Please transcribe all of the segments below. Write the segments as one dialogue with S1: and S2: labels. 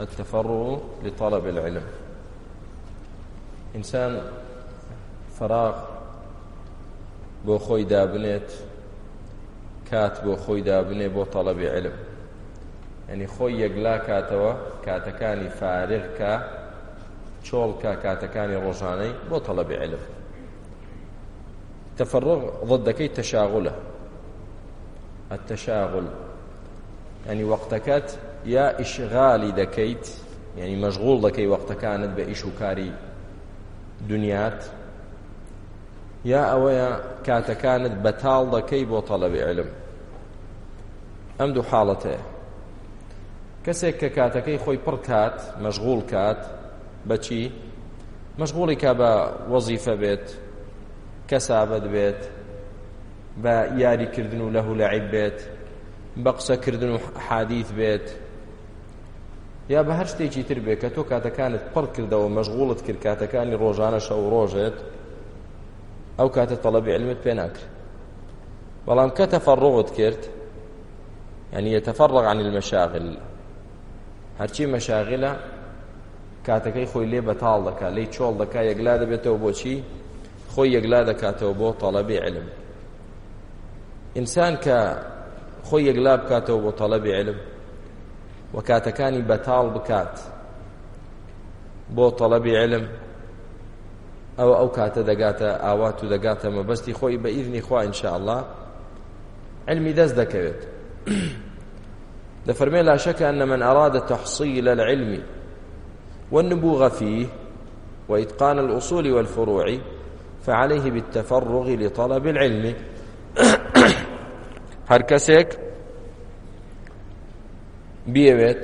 S1: التفرغ لطلب العلم ئینسان فراغ بۆ خۆی دابنێت کات بۆ خۆی دابنێ بۆ تەڵەبی علم ئەنی خۆی یەکلا کاتەوە کاتەکانی فارغکە چۆڵکە کاتەکانی ڕۆژانەی بۆ تەڵەبی علم تەفەڕۆ ضدەکەی تەشاغولە ئەتەشاغل ئەنی وەختەکەت یا ئیشغالی دەکەیت یعنی مەشغول دەکەی وەختەکانت بە ئیش و کاری دنیات یا ئەوەیە کاتەکانت بەتاڵ دەکەی بۆ تەڵەبی علم ئەم دوو حاڵەتەیە کەسێک کە کاتەکەی خۆی پڕ کات مەشغول کات بەچی مەشغوڵی کا بە وەزیفە بێت کەسابەت بێت بە یاریکردن و لەهو لەعیب بێت بە قسەکردن و حادیت بێت یا بە هەر شتێکی تر بێت کە تۆ کاتەکانت پڕ کردەوە مەشغوڵت کرد کاتەکانی ڕۆژانە شەو ڕۆژێت ئەو کاتە تەڵەبی علمت پێ ناکرد بەڵام کە تەفەڕۆت کرد يعني يتفرغ عن المشاغل هەرچی مەشاغلە کاتەکەی خۆی لێ بەتاڵ دەکا لی چۆڵ دەکا یەکلا دەبێتەوە بۆچی خۆی یەکلا دەکاتەوە بۆ تەڵەبی علم ئینسان کە خۆی یەکلا بکاتەوە بۆ تەڵەبی علم و کاتەکانی بەتاڵ بکات بۆ تەڵەبی علم ئەوە ئەو کاتە دەگاتە ئاوات و دەگاتە مەبەستی خۆی بە ئیرنی خوا انشاءله علمی دەست دەکەوێت دەفەرمێ لا شەکە أن من أراد تحصيل العلم والنبوغ فيه وإتقان الأصول والفروع فعليه بالتفرغ لطلب العلم هەر کەسێک بیەوێت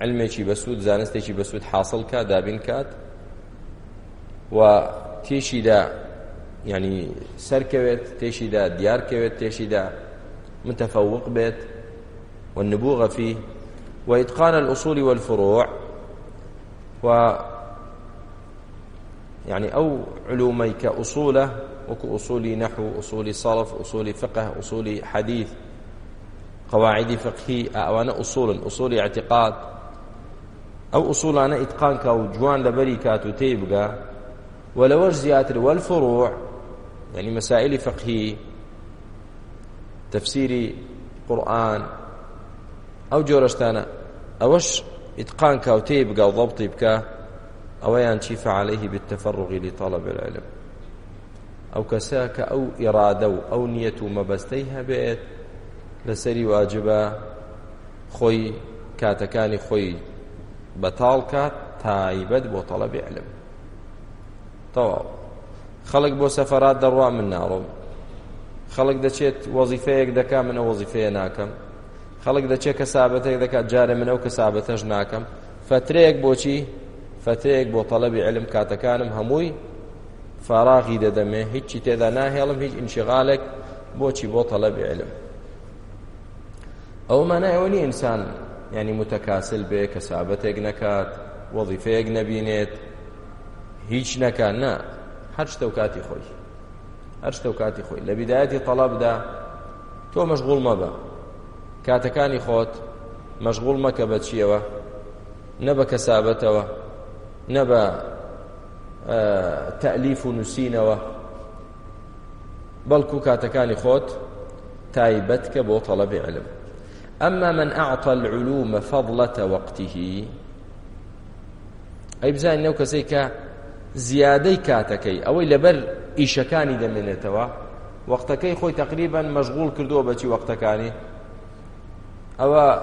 S1: علمێکی بەسوود زانستێکی بەسوود حاصل کە دابین کات و تێشیدا ینی سەرکەوێت تێشیدا دیارکەوێت تێشیدا متفوق بێت والنبوغ فيه وإتقان الأصول والفروع و يعني أو علومي كأصوله وكأصول نحو أصول صرف أصول فقه أصول حديث قواعد فقهي أوانا أصول أصول اعتقاد أو أصول أنا إتقان كاو جوان لبري كاتو تيبقى ولوج زياتر والفروع يعني مسائل فقهي تفسيري قرآن أو جورشتانا أوش إتقان كاو تيبقى وضبطي بكا أويان تشيف عليه بالتفرغ لطلب العلم ئەو کەسە کە ئەو ئێرادە و ئەو نیەت و مەبەستەی هەبێت لەسەری واجبە خۆی کاتەکانی خۆی بەتاڵ کات تایبەت بۆ تەڵە بێعلم تەواو خەڵک بۆ سەفەرات دەڕوا من ناڕۆم خەڵک دەچێت وەزیفەیەک دەکا منە وەزیفەیە ناکەم خەڵک دەچێت کەسابەتێک دەکات جارە من ئەو کەسابەتەش ناکەم فترەیەک بۆچی فترەیەک بۆ تەڵەبی علم کاتەکانم هەمووی فاراغی دەدەمێ هیچی تێدا ناهێڵم هیچ ئینشغالێک بۆچی بۆ تەڵەبی علم ئەو مانایەوە نی ئینسان ینی متەکاسل بێ کەسابەتێک نەکات وەظیفەیەک نەبینێت هیچ نەکان نا هەر شتە و کاتی خۆی هەر شتە و کاتی خۆی لە بیدایەتی تەڵەبدا تۆ مەشغول مەبە کاتەکانی خۆت مەشغول مەکە بە چیەوە نە بە کەسابەتەوە نە بە تەلیف و نووسینەوە بەڵکو کاتەکانی خۆت تایبەت کە بۆ تەڵەبی علم أما من أعطى العلوم فضلة وقته أي بزاني نو كسيك زيادة كاتكي أو لبر إيشكاني دمينتوا وقتكي خوي تقريبا مشغول كردو بتي وقتكاني أو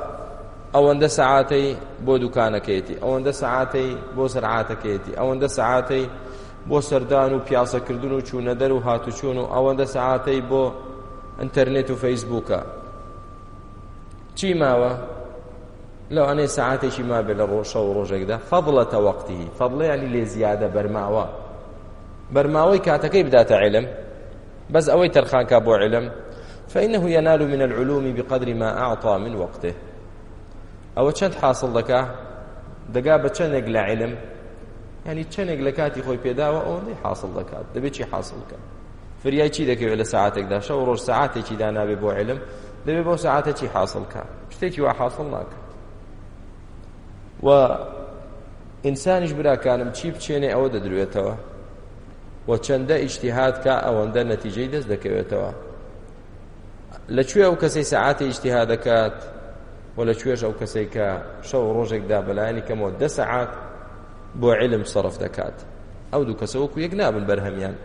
S1: ئەوەندە سعاتەی بۆ دوکانەکەیەتی ئەوەندە سعاتەی بۆ سەرعاتەکەیەتی ئەوەندە سعاتەی بۆ سەردان و پیاسەکردن و چوونە دەر و هاتوچوون و ئەوەندە سعاتەی بۆ ئینتەرنێت و فەیسبووکە چی ماوە لەو ئەنێ سعاتێکی ما بێ لە ڕۆژە و ڕۆژێکدا فەڵەتە وەقتی فەڵەیانی لێ زیادە بەرماوە بەرماوەی کاتەکەی بداتە عێلم بەس ئەوەی تەرخانکە بۆ عێلم فإنه ينال من العلوم بقدر ما أعطى من وقته ئەوە چەند حاصل دەکا دەگا بە چەندێک لە علم ینی چەندێک لە کاتی خۆی پێداوە ئەوەندەی حاصل دەکات دەبێت چی حاصل بکە فریای چی دەکەوێت لە سعاتێکدا شە و ڕۆژ سعاتێکی دانابێ بۆ علم دەبێت بەو سعاتە چی حاصل کە شتێکی وا حاصل ناکە و ئینسانیش براکانم چی بچێنێ ئەوە دەدروێتەوە و چەندە ئیشتیهات کە ئەوەندە نەتیجەی دەست دەکەوێتەوە لەکوێ ئەو کەسی سعاتی ئیشتیها دەکات و لەکوێش ئەو کەسێک کە شەو ڕۆژێکدا بەلایانی کەمەوە دە سەعات بۆ علم سەرف دەکات ئەو دوو کەسەوەکو یەک نابن بەرهەمیان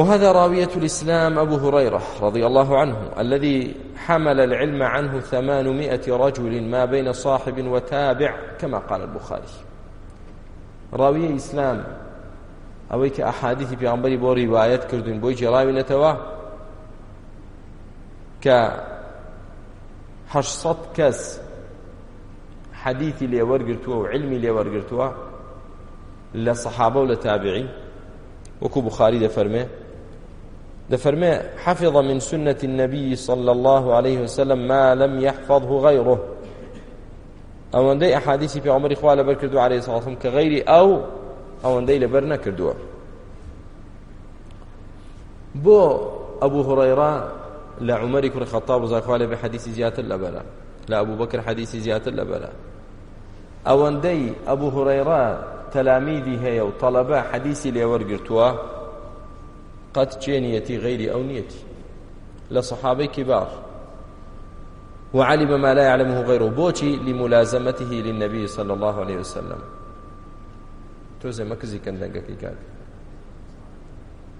S1: وهذا راوية الإسلام أبو هريرة رضي الله عنه الذي حمل العلم عنه ثمانمائة رجل ما بين صاحب وتابع كما قال البخاري راوية إسلام ئەوەی کە ئەحادیثی پیانبەری بۆ ڕیواەت کردوین بۆی جێڵاوینەتەوە کەه کەس حەدیثی لێوەرگرتووە و علمی لێوەرگرتووە لە سەحابە و لە تابعی وەکو بخاری دەفەرمێ دفرمي حفظ من سنة النبي صلى الله عليه وسلم ما لم يحفظه غيره أو أندي أحاديث في عمر إخوة لبر كردو عليه الصلاة والسلام كغيري أو أو أندي لبر نكردو بو أبو هريرة لعمر كن الخطاب رضي الله عنه بحديث زيادة لبرا لا أبو بكر حديث زيادة لبرا أو أندي أبو هريرة تلاميذي هي وطلبة حديثي ليورقرتوه قەت چێنیەتی غیری ئەو نیەتی لە سەحابەی کبار وعلم ما لا يعلمه غيره بوشي لملازمته للنبي صلى الله عليه وسلم توزي مكزي كان دنگكي كان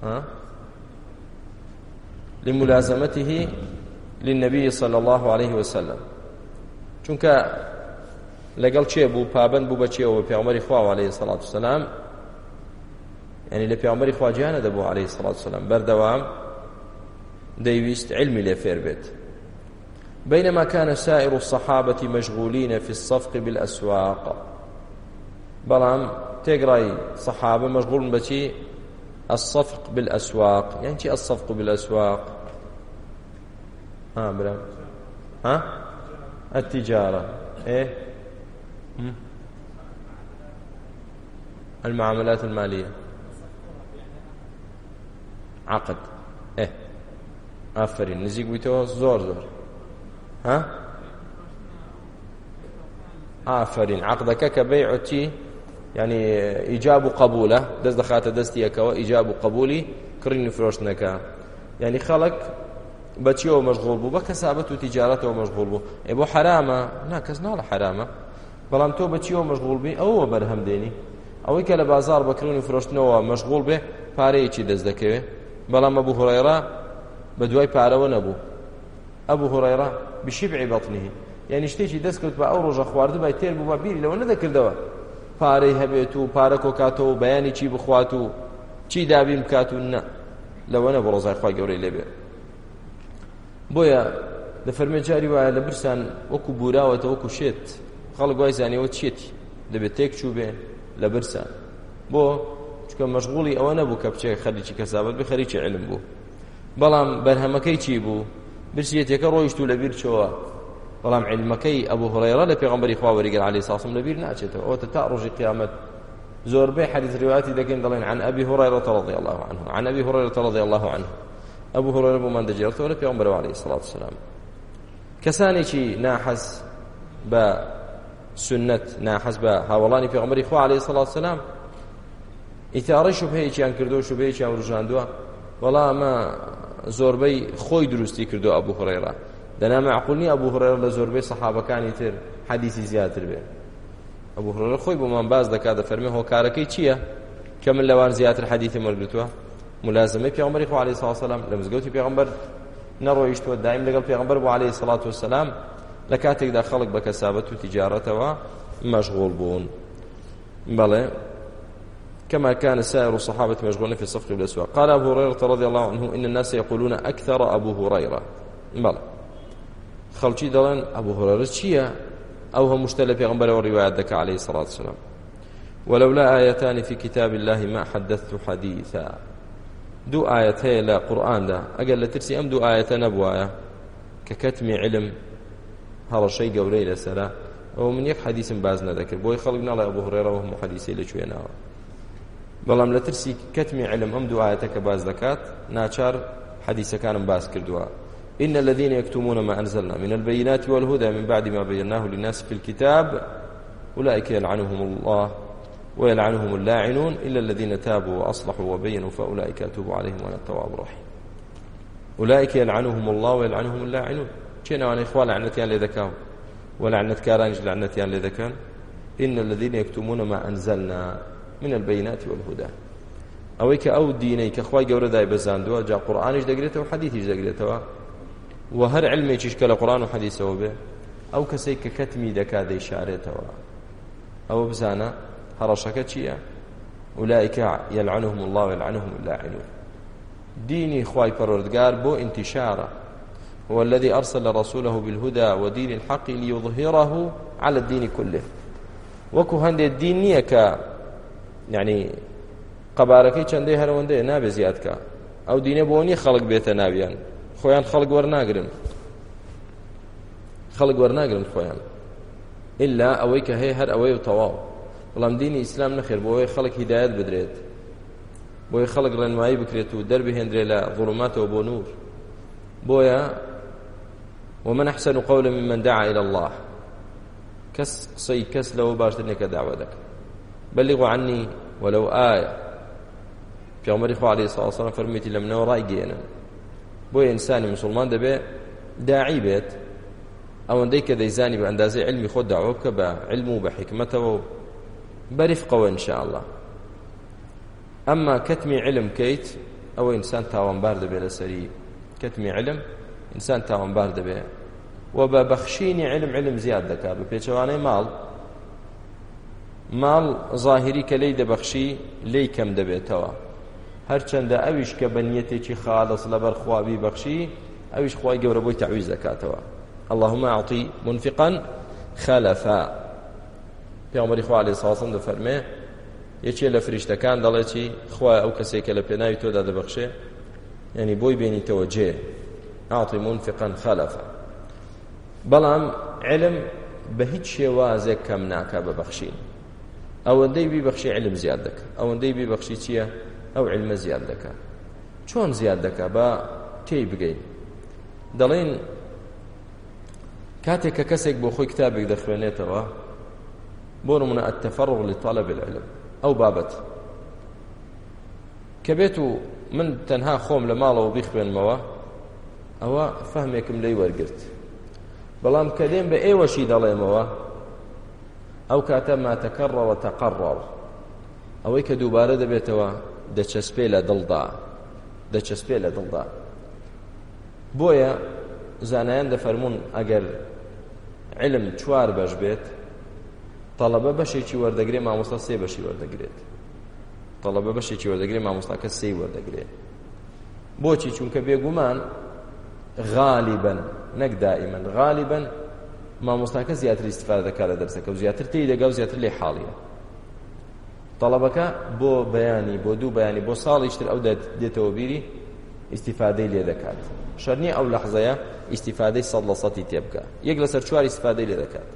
S1: ها لملازمته للنبي صلى الله عليه وسلم چونك لەگەڵ چێ بوو پابند بوو بە چێەوە پێغمەری خواوە عليه سلاات وسلام يعني لە پیامبری خواجیانە دەبوو عليه الصلاة والسلام بەردەوام دەیویست علمی لێ فێر بێت بينما كان سائر الصحابة مشغولين في الصفق بالأسواق بلام تقرأي صحابة مشغول بشي الصفق بالأسواق يعني شي الصفق بالأسواق ها بلا ها التجارة ايه المعاملات المالية عقد ئێ ئافرین نزیک بوویتەوە زۆر زۆر ها ئافرین عقدەکە کە بەیعتی ینی ئیجاب و قبولە دەست دەخاتە دەستی یەکەوە ئیجاب و قبولی کڕین فرۆشتنەکە ینی خەڵک بەچیەوە مەشغول بوو بە کەسابەت و تیجارەتەوە مەشغول بوو ئێ بۆ حرامە نا کەس ناڵە حرامە بەڵام تۆ بەچیەوە مەشغول بی ئەوە بەرهەم دێنی ئەوەی کە لە بازار بەکردنی فرۆشتنەوە مەشغول بێ پارەیەکی دەست دەکەوێت بەڵام ئەبوو هوڕێرا بە دوای پارەوە نەبوو ئەبوو هوڕێرا بشیبعی بەتنی یعنی شتێکی دەست کرد بە ئەو ڕۆژە خوارد بای تێر بوو بیری لەوە نەدەکردەوە پارەی هەبێت و پارە کۆکاتەوە بەیانی چی بخوات و چی دابی بکات و نە لەوە نە بۆ ڕۆزای خخوای گەورەی لێبێ بۆیە لە فەرمێجاری وایە لە برسان وەکو بوراوەتە وەکو شێت خەڵک وای زانیەوە چێتی دەبێت تێک چوو بێ لە برسان بۆ چکە مەشغوڵی ئەوە نەبوو کە بچێ خەریکی کەسابەت بە خەریکی علم بوو بەڵام بەرهەمەکەی چی بوو برسیەتێکە ڕۆیشت و لە بیرچەوە بەڵام علمەکەی ئەبوو هڕێرە لە پێغمبەری خوا وەریگەر علی ساسم لەبیر ناچێتەوە ئەوتە تا ڕۆژی قیامەت زۆربەی حەدیث ڕواتی دەکەین دەڵێن عن أبي هريرة رضي الله عنه عن أبي هريرة رضي الله عنه أبو هريرة بمان دەجێتەوە لە پێغمبەرەوە عليه الصلاة والسلام کەسانێکی ناحەز بە سنت ناحەز بە هاوڵانی پێغمبەری خوا عليه الصلاة والسلام ئیتارڕی شوبهەیەکیان کردو شوبەیەکیان ڕژاندووە وەڵامە زۆربەی خۆی دروستی کردو ئەبوو هڕێرا دەنامە عقلنی ئەبوو هڕێر لە زۆربەی سەحابەکانی تر حەدیسی زیاتر بێ ئەبوو هڕێر خۆی بۆمان باز دەکات دەفەرمێ هۆکارەکەی چییە کە من لەوان زیاتر حەدیتی مەرگتووە ملازمەی پێغمبەری خو علیه السلام لە مزگەوتی پێغمبەر نەڕۆیشتوە دایم لەگەڵ پێغمبەر بۆ علیه الصلاة والسلام لە کاتێکدا خەڵک بە کەسابەت و تیجارەتەوە مەشغول بوون بەڵێ كما كان سائر الصحابة مشغولين في الصفق بالأسواق قال أبو هريرة رضي الله عنه إن الناس يقولون أكثر أبو هريرة بلى خلشي دلان أبو هريرة شيا أو هم مشتلى في غنبرة والرواية دك عليه الصلاة والسلام ولولا آيتان في كتاب الله ما حدثت حديثا دو آيتي لا قرآن دا أقل ترسي أم دو آية نبوايا ككتم علم هذا شيء قولي لسلا ومن يك حديث باز ندكر بوي خلقنا الله أبو هريرة وهم حديثي لشوينا بەڵام لە ترسی کەتمی علم ئەم دوعاەتە کە باز دەکات ناچار حەدیسەکانم باز کردووە إن الذين يكتمون ما أنزلنا من البينات والهدى من بعد ما بيناه للناس في الكتاب أولئك يلعنهم الله ويلعنهم اللاعنون إلا الذين تابوا وأصلحوا وبينوا فأولئك أتوب عليهم وأنا التواب الرحيم أولئك يلعنهم الله ويلعنهم اللاعنون چێن ئەوان خوا لەعنەتیان لێ دەکاو وەلاعنەتکارانیش لەعنەتیان لێ دەکەن إن الذين يكتمون ما أنزلنا من البينات والهدى ئەوەی کە ئەو دینەی کە خخوای گەورەدای بەزاندووە جا قورآانیش دەگرێتەوە حەدیتیش دەگرێتەوە و هەر علمێکیش کە لە قورآان و حەدیسەوە بێ ئەو کەسێک کە کەتمی دەکات دەیشارێتەوە ئەوە بزانە هەڕەشەکە چییە؟ ئولایکە یلعنهم الله ويلعنهم اللاعنون ديني خوای پەرۆردگار بۆ انتشارە والذي أرسل رسوله بالهدى ودين الحق ليظهره على الدين كله وەکو هەندێک دین نییە کە یعنی قەبارەکەی چەندەی هەرەوەندەیە نابێ زیادکە ئەو دینە بۆ نیە خەڵک بێتە ناویان خۆیان خەڵک وەرناگرن خەڵک وەرناگرن خۆیان ئللا ئەوەی کە هەیە هەر ئەوەی و تەواو بەڵام دینی ئیسلام نەخێر بۆ ئەوەی خەڵک هیدایەت بدرێت بۆی خەڵک ڕێنمایی بکرێت و دەربهێندرێت لە ظڵماتەوە بۆ نور بۆیە ومن أحسن قولا ممن دعا إلى الله كس قصي كس لو باشتر نك دعوة دك بلغوا عني ولو آية في عمر إخوة عليه الصلاة والسلام فرميتي لمن ورائي جينا بۆ ئینسانی مسلمان دەبێت داعی بێت ئەوەندەی کە دەیزانی بە ئەندازەی علمی خۆ داوە بکە بە علم و بە حکمتەوە و بەریفقەوە انشاءله ئەمما کەتمی علم کەیت ئەوە ئینسان تاوانبار دەبێت لەسەری کەتمی علم ئینسان تاوانبار دەبێت و بە بەخشینی علم علم زیاد دەکات بە پێچەوانەی ماڵ ماڵ ظاهری کە لی دەبەخشی لی کەم دەبێتەوە هەرچەندە ئەویش کە بە نیەتێکی خالص لەبەر خوابی بەخشی ئەویش خوای گەورە بۆی تەویز دەکاتەوە اللهم اعطي منفقا خلفا پیامبری خوا علیه الصلاه دەفەرمێ یەکێ لە فریشتەکان دەڵێ چی خوا ئەو کەسێک کە لە پێناوی تۆدا دەبەخشێ یعنی بۆی بێنیتەوە جێ اعطي منفقا خلفا بەڵام علم بە هیچ شێوازێک کەم ناکە ببەخشین ئەوەندەی بیبەخشی علم زیاد دەکە ئەوەندەی بیبەخشی چییە ئەو علمە زیاد دەکە چۆن زیاد دەکە بە تێی بگەین دەڵێن کاتێک کە کەسێک بۆ خۆی کتابێک دەخوێنێتەوە بۆ نمونە ئەتەفەڕغ لطالب العلم ئەو بابەت کە بێت و من تەنها خۆم لە ماڵەوە بیخوێنمەوە ئەوە فەهمێکم لی وەرگرت بەڵام کە دێن بە ئێوەشی دەڵێمەوە ئەو کاتە ماتەکەڕەوە تەقەڕەوە ئەوەی کە دووبارە دەبێتەوە دەچەسپێ لە دڵدا دەچەسپێ لە دڵدا بۆیە زانایان دەفەرمونون ئەگەر علم چوار بەش بێت تەڵەبە بەشێکی وەردەگرێ مامۆستا سێ بەشی وەردەگرێت تەڵەبە بەشێکی وەردەگرێ مامۆستاکە سێ وەردەگرێت بۆچی چونکە بێگومان غاالبن نەک دائیمەن غاالبن مامۆستاکە زیاتر استفاده دەکات لە دەرسەکە و زیاتر تێی دەگا و زیاتر لێ حاڵیە تەڵەبەکە بۆ بەیانی بۆ دوو بەیانی بۆ ساڵیشتر ئەو دێتەوە بیری استیفادەی لێ دەکات شەرنی ئەو لەحزەیە ئیسیفادەی سەد لە سەتی تێبکە یەک لە سەر چوار ئیسیفادەی لێ دەکات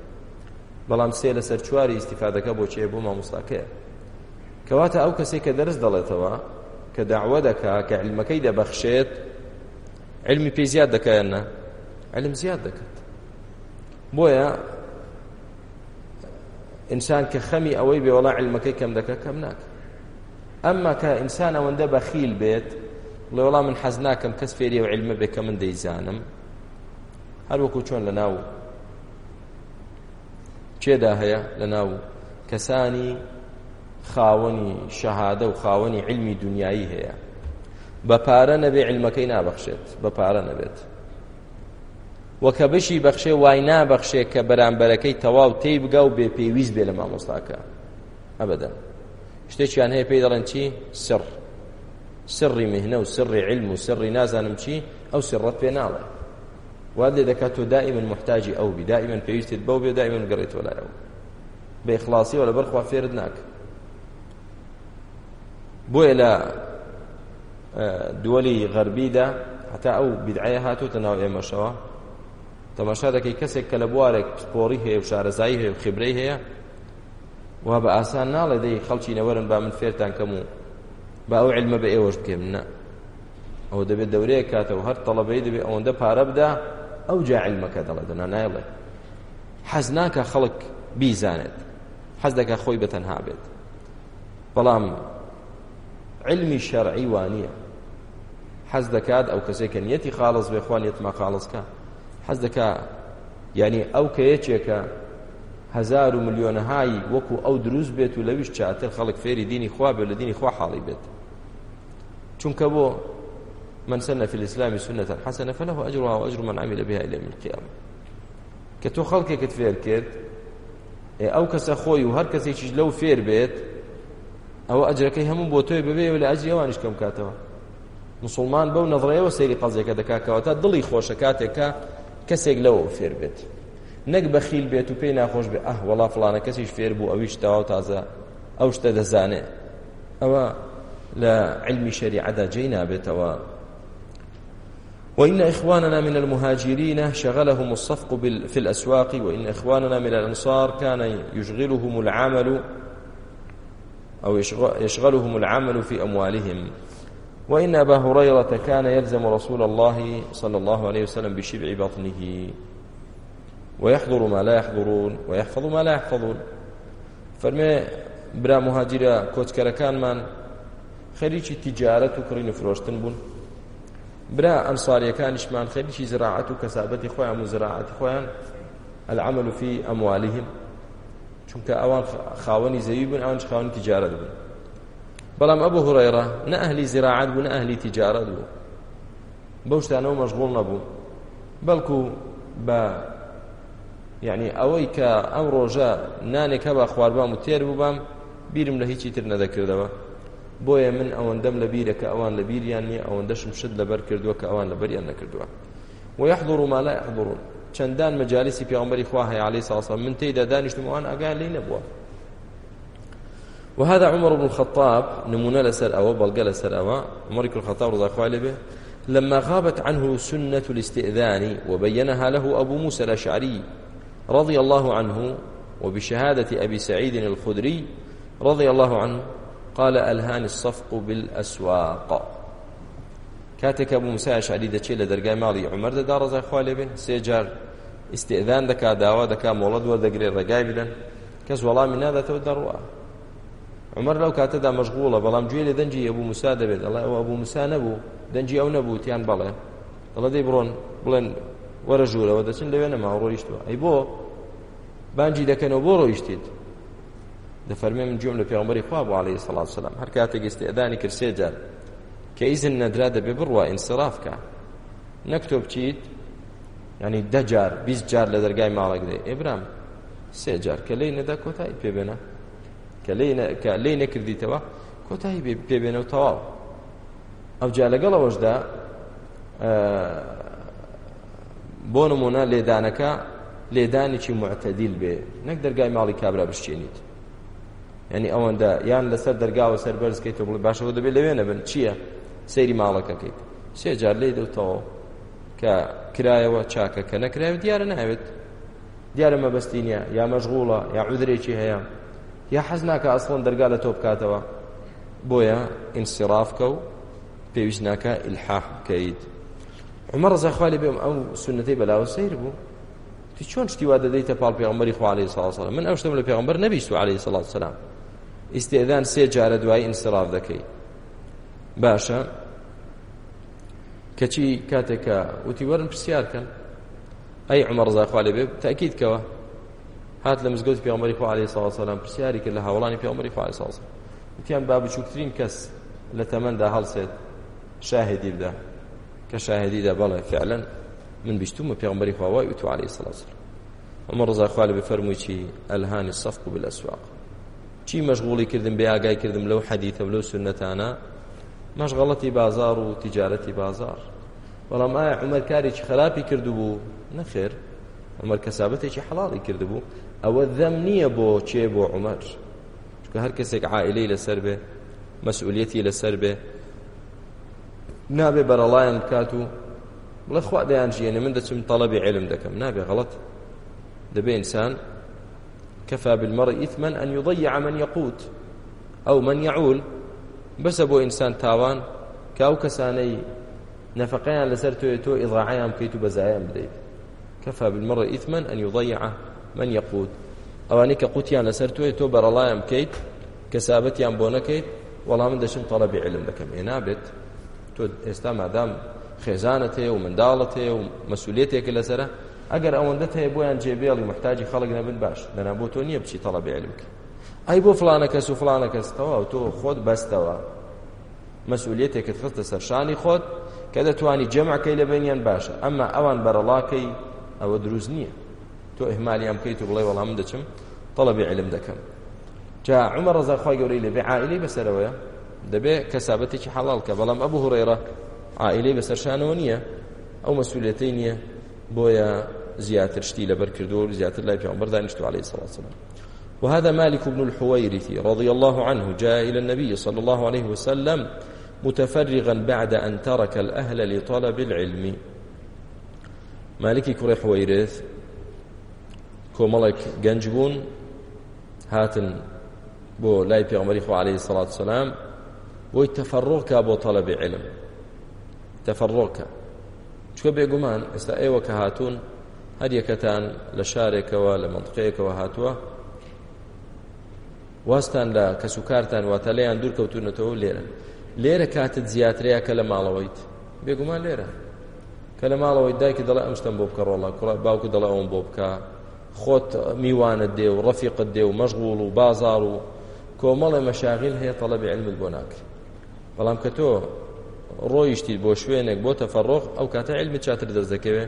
S1: بەڵام سێ لە سەر چواری ئیسیفادەکە بۆ چێ بۆ مامۆستاکەیە کەواتە ئەو کەسێک کە دەرس دەڵێتەوە کە داوە دەکا کە علمەکەی دەبەخشێت علمی پێ زیاد دەکەیەنە علم زیاد دەکات بۆیە ئینسان کە خەمی ئەوەی بێوەڵا علمەکەی کەم دەکە کەم ناکە ئەمما کە ئینسان ئەوەندە بەخیل بێت لە وەڵا من حەز ناکەم کەس فێری و علمە بێ کە من دەیزانم هەر وەکو چۆن لە ناو چێدا هەیە لە ناو کەسانی خاوەنی شەهادە و خاوەنی علمی دنیایی هەیە بە پارە نەبێ علمەکەی نابەخشێت بە پارە نەبێت وەکە بشی بەخشێ وای نابەخشێ کە بەرامبەرەکەی تەواو تێی بگە و بێ پێویست بێ لە مامۆستاکە ئەبدا شتێکیان هەیە پێی دەڵەن چی سر سری مهنە و سری علم و سری نازانم چی ئەو سرڕەت پێ ناڵێ وا لێ دەکات تۆ دائیمن محتاجی ئەو بی دائیمن پێویستت بەو بێ دائیمن گەڕێتەوە لایەوە بە خلاصی وە لە بەرخوا فێرت ناکە بۆیە لە دووەلی غەربیدا هەتا ئەو بدعەیە هاتوتە ناو ئێمەشەوە تەماشا دەکەی کەسێک کە لە بوارێک پسپۆڕی هەیە و شارەزایی هەیە و خبرەی هەیە وا بە ئاسان ناڵێ دەی خەڵکی نەوەرن با من فێرتان کەم و با ئەو علمە بە ئێوەش بکەم نە ئەو دەبێت دەورەیە کاتەوە هەر تەڵەبەی دەبێت ئەوەندە پارە بدا ئەو جا علمەکە دەڵێ دەنا نایڵێ حەز ناکە خەڵک بیزانێت حەز دەکە خۆی بەتەنها بێت بەڵام علمی شەرعی وانییە حەز دەکات ئەو کەسێکە نیەتی خاڵز بێ خوانیت ما خاڵزکە حەز دەکا ینی ئەو کە یەکێکە هزار و ملیۆنەهایی وەکو ئەو دروست بێت و لەویش چاتر خەڵک فێری دینی خوا بێت لە دینی خوا حاڵی بێت چونکە بۆ من سن في الإسلام سنة حسنة فله أجرها وأجر من عمل بها إلى يوم القيامة كتو خلقك تفير كد أو كس أخوي وهر كس يشج لو فير بيت أو أجرك هم بوتوي ببي ولا أجري وانش كم كاتوا مسلمان بو نظرية وسيري قضية كذا كاكا وتا ضلي خوش كاتك کەسێک لەوە فێر بێت نەک بەخیل بێت و پێی ناخۆش بێ ئەه وەڵا فلانە کەسیش فێر بوو ئەویش تاوا تازە ئەو شتە دەزانێت ئەوە لە علمی شریعەدا جێی نابێتەوە وإن إخواننا من المهاجرين شغلهم الصفق في الأسواق وإن إخواننا من الأنصار كان يشغلهم العمل أو يشغلهم العمل في أموالهم وإن أبا هريرة كان يلزم رسول الله صلى الله عليه وسلم بشبع بطنه ويحضر ما لا يحضرون ويحفظ ما لا يحفظون فرمي برا مهاجرة كوتكركان من خەریکی تیجارەت و کڕین و فرۆشتن بوون برا ئەنساریەکانیشمان خەریکی زراعەت و کەسابەتی خۆیان و زراعەتی خۆیان العمل في أموالهم چونکە ئەوان خاوەنی زەوی بن ئەوان خاوەن تیجارەت بن بەڵام ئەبوو هوڕێرە نە ئەهلی زیراعات بوو نە ئەهلی تیجارەت بوو بەو شتانەوە مەشغوڵ نەبوو بەڵکو بە یعنی ئەوەی کە ئەم ڕۆژە نانێک هەبا خواردبام و تێر بووبام بیرم لە هیچی تر نەدەکردەوە بۆیە من ئەوەندەم لە بیرە کە ئەوان لە بیریان نییە ئەوەندەشم شت لەبەر کردووە کە ئەوان لە بەریان نەکردووە ويحضر ما لا يحضرون چەندان مەجالیسی پێغمبەری خوا هەیە علی ساسە من تێیدا دانیشتم ئەوان ئەگان لێ نەبووە وهذا عمر بن الخطاب نمونا لسر أو بلقى لسر أو عمر بن الخطاب رضا خالبه لما غابت عنه سنة الاستئذان وبينها له أبو موسى الأشعري رضي الله عنه وبشهادة أبي سعيد الخدري رضي الله عنه قال ألهان الصفق بالأسواق كاتك أبو موسى أشعري دا تشيل درقاء ماضي عمر دا دار رضا خالبه سيجار استئذان دكا داوا دكا مولد وردقري الرقاي بدا كس والله من هذا تودر عمر لەو کاتەدا مەشغوڵە بەڵام گوێ لە دەنجی ئەبوو موسا دەبێت ئەڵێ ئەو ئەبوو موسا نەبوو دەنجی ئەو نەبوو تیان بەڵێ دەڵە دەی بڕۆن بڵێن وەرە ژوورەوە دەچن لەوێ نەما ڕۆیشتوە ئەی بۆ بانجی دەکەنەوە بۆ ڕۆیشتیت دەفەرمێ من جوم لە پێغمبەری خوا بۆ عەلەیهی سەڵات سەلام هەر کاتێک ئێستا ئەدانی کرد سێ جار کە ئیزن نەدرا دەبێ بڕوە ئینسراف کە نەک تۆ بچیت ینی دە جار بیست جار لە دەرگای ماڵەک دێ ئێبرام سێ جار کە لەی نەدا کۆتایی پێبێنە کە لێی نەکردیتەوە کۆتایی پێبێنە و تەواو ئەو جا لەگەڵەوەشدا بۆ نمونە لێدانەکە لێدانێکی معتەدیل بێ نەک دەرگای ماڵی کابرا بشتێنیت ینی ئەوەندە یان لەسەر دەرگاوە سەر بەرزکەیت بڵی باشەوە دەبێت لەوێ نەبن چییە سەیری ماڵەکەکەیت سێجار لێ دەوتەوە کە کرایەوە چاکەکە نەکراوێت دیارە ناوێت دیارە مەبەستی نیە یا مەشغوڵە یا عودرێکی هەیە یا حەز ناکە ئەسڵن دەرگا لە تۆ بکاتەوە بۆیە ئینسیڕافکە و پێویست ناکە ئلحاح بکەیت عمر ڕزاخوالی بێم ئەو سنەتەی بەلاوە سیر بوو تی چۆن شتی وا دەدەیتە پاڵ پێغمبەری خوا علیه الصلاة والسلام من ئەو شتم لە پێغمبەر نەبیست و علیه الصلاة والسلام استئذان سێ جارە دوای ئینسراف دەکەیت باشە کەچی کاتێکە وتی وەرن پرسیارکەن ئەی عمر ڕزاخوالی بێ تاکیدکەوە هات لە مزگەوت پیامەری خو عليه الصلاه والسلام پرسیاری کرد لە هاوڵانی پیامەری خو عليه الصلاه والسلام وتیان با بچووکترین کەس لە تەمەندا هەڵسێت شاهدی بدا کە شاهدیدا بەڵێ فعلا من بیستومە پیامبەری خواوای وتو عليه الصلاه والسلام عمر رضا خوال بفرمووی چی الهانی الصفق بالاسواق چی مەشغوڵی کردم بێ ئاگای کردم لەو حەدیتە لەو سنەتانە مەشغەڵەتی بازار و تیجارەتی بازار بەڵام ئایا عمەر کارێکی خراپی کردو بوو نەخێر عمەر کەسابەتێکی حەڵاڵی کردبوو ئەوە ذەم نییە بۆ چێ بۆ عمەر چکە هەر کەسێک عائلەی لەسەر بێ مەسئولەتی لەسەر بێ نابێ بەرەڵایەن بکات و بڵێ خوا دەیان ژیێنە من دەچم تەڵەبی علم دەکەم نابێ غەڵەت دەبێ ئینسان كفى بالمرء إثما أن يضيع من يقوت أو من يعول بس بۆ ئینسان تاوان کاو کەسانەی نەفقیان لەسەر توێ تۆ ئیضاعیان بکەیت و بەزایان بدەیت کەفا بالمرء إثما أن يضيع من یەقوت ئەوانەی کە قوتیان لەسەر توێ تۆ بەرەڵایان بکەیت کەسابەتیان بۆ نەکەیت وەڵام من دەچم تەڵەبی علم دەکەم ئێ نابێت تۆ ئێستا مادام خێزانت هەیە و منداڵت هەیە و مەسولێتێکە لەسرە ئەگەر ئەوەندەت هەیە بۆیان جێبێڵی محتاجی خەڵک نەبن باش دەنا بۆ تۆ نییە بچی تەڵەبی علم بکە ئەی بۆ فلانە کەس و فلانە کەستەوە و تۆ خۆت بەستەوە مەسولێتێکت خستە سەرشانی خۆت کە دەتوانی جەمعکەی لە بینیان باشە ئەمما ئەوان بەرەڵاکەی ئەوە دروست نییە تۆ ئەهمالیان بکەیت و بڵێ وەڵام دەچم تەڵەبی علم دەکەم جا عمە ڕزا خۆی گەورەی لەبێ عائلەی بەسەرەوەە دەبێ کەسابەتێکی حەڵال کە بەڵام ئەبوو هوڕێرە عائلەی بەسەرشانەوە نییە ئەو مەسوولەتەی نییە بۆیە زیاتر شتی لەبەر کردو و زیاتر لای پێغمبەر دانیشتو عليه الصلاة والسلام وهذا مالك بن الحويرث رضي الله عنه جاء إلى النبي صلى الله عليه وسلم متفرغا بعد أن ترك الأهل لطلب العلم مالك كري حويرث کۆمەڵێک گەنج بوون هاتن بۆ لای پێغمەری خو عليه سڵات سلام بۆی تەفەڕۆکە بۆ تەڵەبی علم تەفەڕۆکە چکە بێگومان ئێستا ئێوە کە هاتوون هەر یەکەتان لە شارێکەوە لە منطقەیەکەوە هاتووە واستان لە کەس و کارتان واتە لەیان دوور کەوتونەتەوە لێرە لێرە کاتت زیاترەیە کە لە ماڵەوەیت بێگومان لێرە کە لە ماڵەوەی دایکی دەڵێ ئەمشتم بۆ بکە ڕۆڵە کوڕ باوکو دەڵێ ئەوم بۆ بکە خۆت میوانت دێ و ڕەفیقت دێ و مەشغول و بازار و کۆمەڵێ مەشاغیل هەیە تەڵەبی علمت بۆ ناکرێت بەڵام کە تۆ ڕۆیشتی بۆ شوێنێک بۆ تەفەڕۆخ ئەو کاتە علمت چاتر دەرزەکەوێ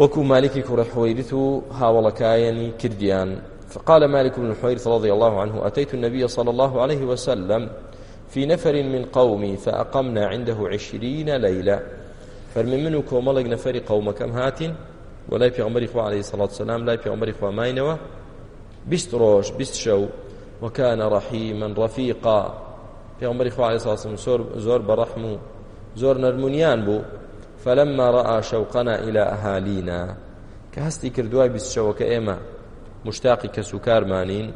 S1: وەکو مالکی کوڕەحوەیرت و هاوڵەکایەنی کردیان فقال مالك بن الحويرث رضي الله عنه أتيت النبي صلى الله عليه وسلم في نفر من قومي فأقمنا عنده عشرين ليلة فرمن منه كوملق نفر قوم كم هاتٍ وەلای پێغمبەری خوا عليه سڵات سلام لای پێغمبەری خوا ماینەوە بیست ڕۆژ بیست شەو وەکانە ڕەحیمەن ڕەفیقا پێغمبەری خوا عليه سڵاسم زۆر بەڕەحم و زۆر نەرمونیان بوو فلما رأى شوقنا إلى أهالينا کە هەستی کردوای بیست شەوەکە ئێمە مشتاقی کەس و کارمانین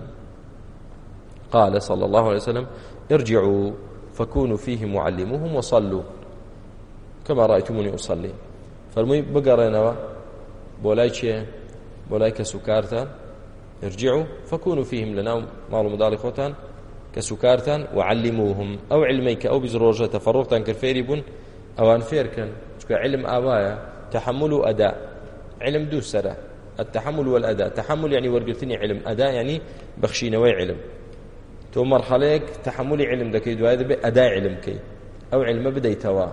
S1: قال صلى الله عليه وسلم ارجعوا فكونوا فيه معلموهم وصلوا كما رأيتموني أصلي فرمي بقرينوا بۆ لای چێ بۆ لای کەس و کارتان ارجعوا فكونوا فيهم لنا مال مدال خوتان كسكارتان وعلموهم او علميك او بزروجه تفرغتان كرفيري بن او انفيركن علم اوايا تحمل اداء علم دوسره التحمل والاداء تحمل يعني ورقتني علم اداء يعني بخشينوي علم تو مرحلك تحملي علم دكي دوايد باداء علمك او علم بديتوا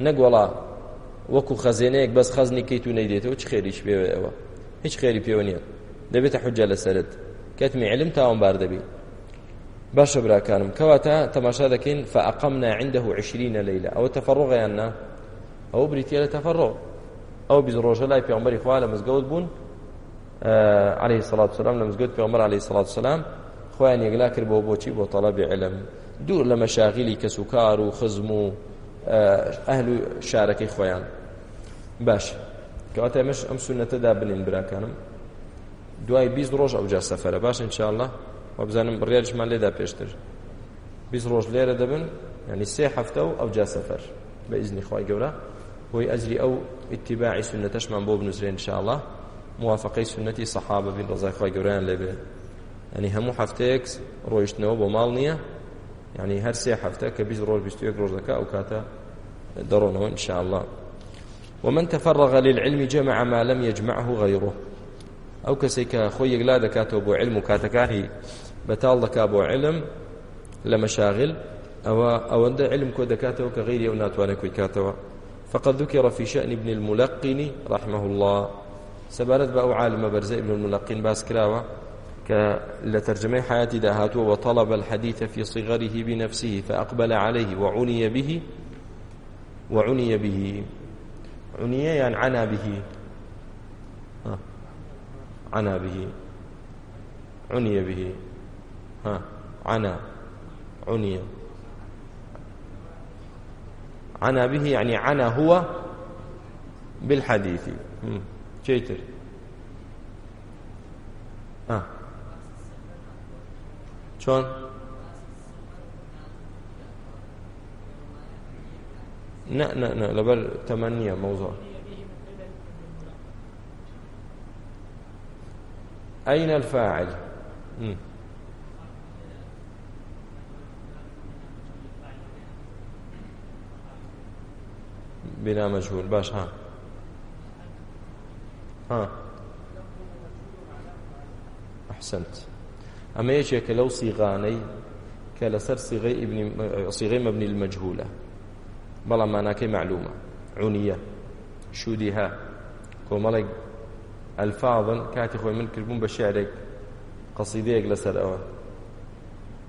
S1: نق والله وەکو خەزێنەیەک بەس خەزنی کەیت و نەیدێتەوە چ خێریش پێوە ئەوە هیچ خێری پێوە نییە دەبێتە حجە لەسرت کەتمی علم تاوانبار دەبی باشە براکانم کەواتە تەماشا دەکەین فەعقەمنا عنده عشرینە لەیلە ئەوە تەفەڕۆغیاننا ئەوە بریتە لە تەفەڕۆ ئەو بیز ڕۆژە لای پێمبەری خوا لە مزگەوت بوون عليه سلاات سلام لە مزگوت پێمەر عليه سلاات سلام خۆیان یەکلا کرد بۆ بۆچی بۆ تەڵەبی علم دوور لە مەشاغیلی کەس و کار و خزم و ئەهل و شارەکەی خۆیان باش کەواتە ئێمەش ئەم سونەتەدا بنین براکانم دوای 20 ڕۆژ ئەوجا سەفەرە باش انشاءله وەبزانم بڕیارشمان لێدا پێشتر 20 ڕۆژ لێرە دەبن ینی سێ هەفتە و ئەوجا سەفەر بە ئیزنی خی گەورە هۆی ئەجری ئەو ئتیباعی سونەتەشمان بۆ بنووسێن انشاءله موافقەی سنەتی سەحابە بین ڕزای خی گەوریان لێبێ ئەنی هەموو هەفتەیەک ڕۆیشتنەوە بۆ ماڵ نییە یعنی هەر سێ هەفتە کە بیست ڕۆژ بیست ڕۆژ دەکە ئەو کاتە دەڕۆنەوە انشاء الله ومن تفرغ للعلم جمع ما لم يجمعه غيره ئەو کەسێک کە خۆی یەکلا دەکاتەوە بۆ علم و کاتەکانی بەتاڵ دەکا بۆ علم لە مەشاغل ئەوە ئەوەندە علم کۆ دەکاتەوە کە غیری ئەو ناتوانێت کوی کاتەوە فقد ذكر في شأن ابن الملقن رحمه الله سبارت بأو عالم برزة ابن الملقن باس كراوة لترجمة حياتي دهات وطلب الحديث في صغره بنفسه فأقبل عليه وعني به وعني به عني يعني عنى به ها عنى به عني به ها عنى عني عنى به يعني عنى هو بالحديث شيتر آه چۆن لەبەر تەمە نییە مەوزۆ أين الفاعل مم. بلا مجهول باش ها ها أحسنت ئەمە یەکێکە لەو سیغانەی کە لەسەر سیغی مەبنی المەجهولە بەڵام ماناکەی معلومە عونیە شودی ها کۆمەڵێک ئەلفاظن کاتی خۆی من کردبووم بە شعرێک قەسیدەیەک لەسەر ئەوە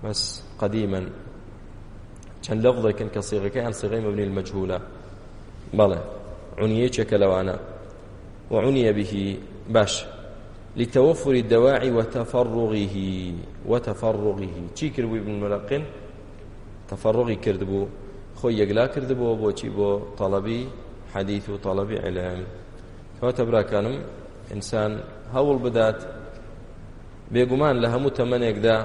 S1: بەس قەدیمەن چەند لەفظێکن کە سیغەکەی ئەم سیغی مەبنی المەجهولە بەڵێ عونیەیەکێکە لەوانە وعنیە بهی باش لتوفر الدواعي وتفرغه وتفرغه چی کردبووی بن مەلقن تفرغی کردبوو خۆی یەکلا کردبووە بۆچی بۆ تەڵەبی حەدیث و تەڵەبی علم کەواتە براکانم ئینسان هەوڵ بدات بێگومان لە هەموو تەمەنێکدا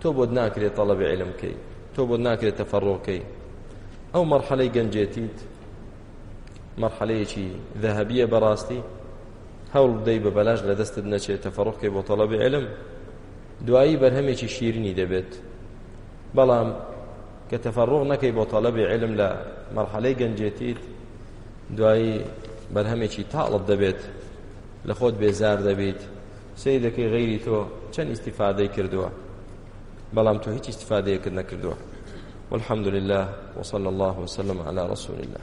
S1: تۆ بۆ ناکرێت تەڵەبی علمکەی تۆ بۆ ناکرێت تەفەڕۆکەی ئەو مەرحەلەی گەنجێتیت مەرحەلەیەکی ذەهەبیە بەڕاستی هەوڵ بدەی بە بەلاش لە دەستت نەچێت تەفەڕقی بۆ تەڵەبی علم دوایی بەرهەمێکی شیرنی دەبێت بەڵام کە تەفەڕۆغ نەکەی بۆ تەڵەبی علم لە مەرحەلەی گەنجێتیت دوایی بەرهەمێکی تاڵب دەبێت لە خۆت بێزار دەبیت سی دەکەی غیری تۆ چەند استیفادەی کردووە بەڵام تۆ هیچ استفادەیەکرد نەکردووە والحمد لله وصلى الله وسلم على رسول الله